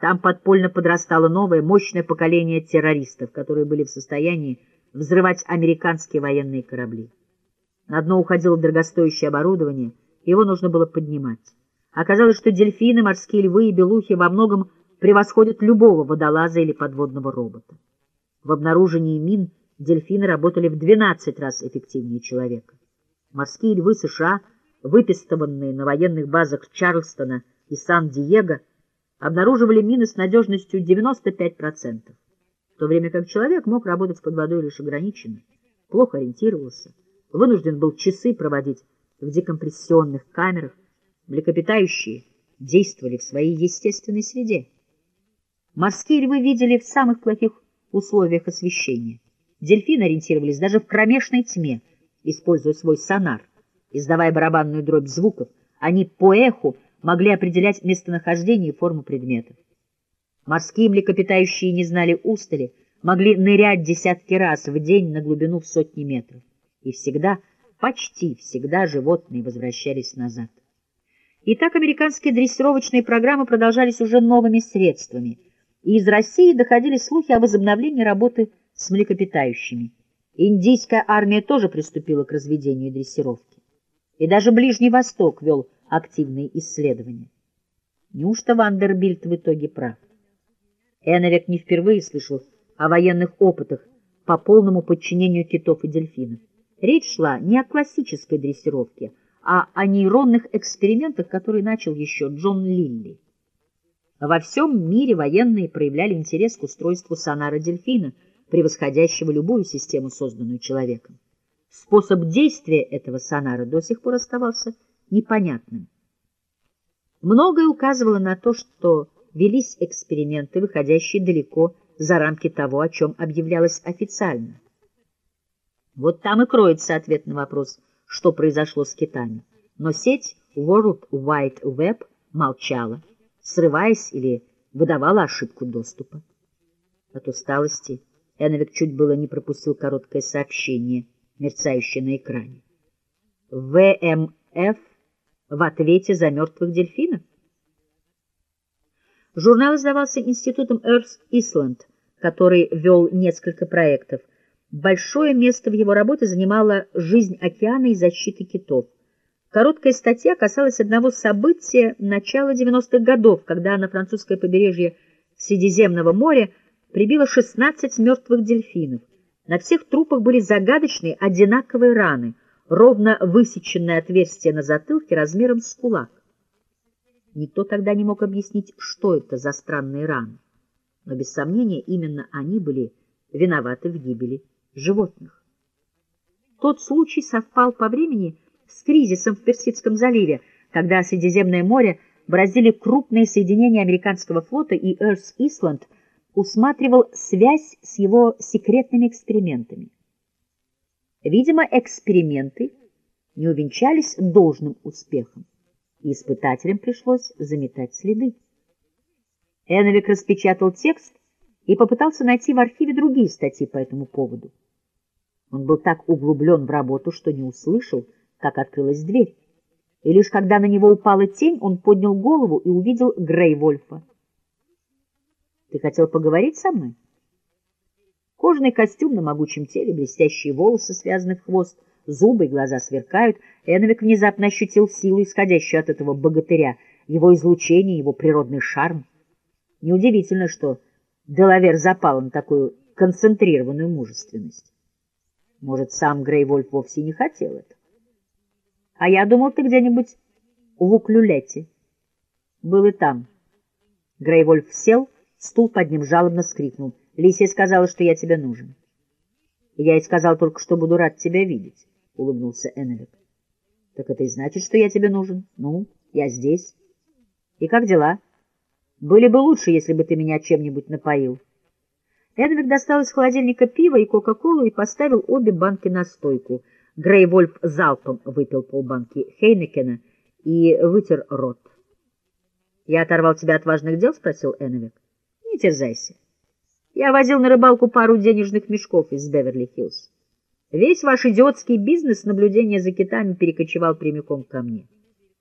Там подпольно подрастало новое, мощное поколение террористов, которые были в состоянии взрывать американские военные корабли. На дно уходило дорогостоящее оборудование, его нужно было поднимать. Оказалось, что дельфины, морские львы и белухи во многом превосходят любого водолаза или подводного робота. В обнаружении мин дельфины работали в 12 раз эффективнее человека. Морские львы США, выпистованные на военных базах Чарльстона и Сан-Диего, обнаруживали мины с надежностью 95%, в то время как человек мог работать под водой лишь ограниченно, плохо ориентировался, вынужден был часы проводить в декомпрессионных камерах, млекопитающие действовали в своей естественной среде. Морские львы видели в самых плохих условиях освещения. Дельфины ориентировались даже в кромешной тьме, используя свой сонар. Издавая барабанную дробь звуков, они по эху могли определять местонахождение и форму предметов. Морские млекопитающие не знали устали, могли нырять десятки раз в день на глубину в сотни метров. И всегда, почти всегда животные возвращались назад. Итак, американские дрессировочные программы продолжались уже новыми средствами, и из России доходили слухи о возобновлении работы с млекопитающими. Индийская армия тоже приступила к разведению и дрессировке. И даже Ближний Восток вел активные исследования. Неужто Вандербильт в итоге прав? Эновик не впервые слышал о военных опытах по полному подчинению китов и дельфинов. Речь шла не о классической дрессировке, а о нейронных экспериментах, которые начал еще Джон Лилли. Во всем мире военные проявляли интерес к устройству сонара дельфина, превосходящего любую систему, созданную человеком. Способ действия этого сонара до сих пор оставался непонятным. Многое указывало на то, что велись эксперименты, выходящие далеко за рамки того, о чем объявлялось официально. Вот там и кроется ответ на вопрос, что произошло с китами. Но сеть World Wide Web молчала, срываясь или выдавала ошибку доступа. От усталости Эновик чуть было не пропустил короткое сообщение, мерцающее на экране. ВМФ в ответе за мертвых дельфинов? Журнал издавался институтом Earth Island, который вел несколько проектов. Большое место в его работе занимала жизнь океана и защита китов. Короткая статья касалась одного события начала 90-х годов, когда на французское побережье Средиземного моря прибило 16 мертвых дельфинов. На всех трупах были загадочные одинаковые раны — ровно высеченное отверстие на затылке размером с кулак. Никто тогда не мог объяснить, что это за странные раны, но без сомнения именно они были виноваты в гибели животных. Тот случай совпал по времени с кризисом в Персидском заливе, когда Средиземное море бороздили крупные соединения американского флота, и Эрс Исланд усматривал связь с его секретными экспериментами. Видимо, эксперименты не увенчались должным успехом, и испытателям пришлось заметать следы. Эновик распечатал текст и попытался найти в архиве другие статьи по этому поводу. Он был так углублен в работу, что не услышал, как открылась дверь. И лишь когда на него упала тень, он поднял голову и увидел Грей Вольфа. — Ты хотел поговорить со мной? Кожаный костюм на могучем теле, блестящие волосы, связаны в хвост, зубы и глаза сверкают. Эновик внезапно ощутил силу, исходящую от этого богатыря, его излучение, его природный шарм. Неудивительно, что Делавер запал на такую концентрированную мужественность. Может, сам Грейвольф вовсе не хотел это. А я думал, ты где-нибудь в Уклюлете. Был и там. Грейвольф сел, стул под ним жалобно скрикнул. Лисия сказала, что я тебе нужен. Я ей сказал только, что буду рад тебя видеть, — улыбнулся Эннвик. Так это и значит, что я тебе нужен. Ну, я здесь. И как дела? Были бы лучше, если бы ты меня чем-нибудь напоил. Эдвик достал из холодильника пиво и кока-колу и поставил обе банки на стойку. Грей Вольф залпом выпил полбанки Хейнекена и вытер рот. — Я оторвал тебя от важных дел? — спросил Эновик. — Не терзайся. Я возил на рыбалку пару денежных мешков из Беверли-Хиллз. Весь ваш идиотский бизнес наблюдения за китами перекочевал прямиком ко мне.